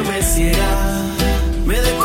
me ciega, me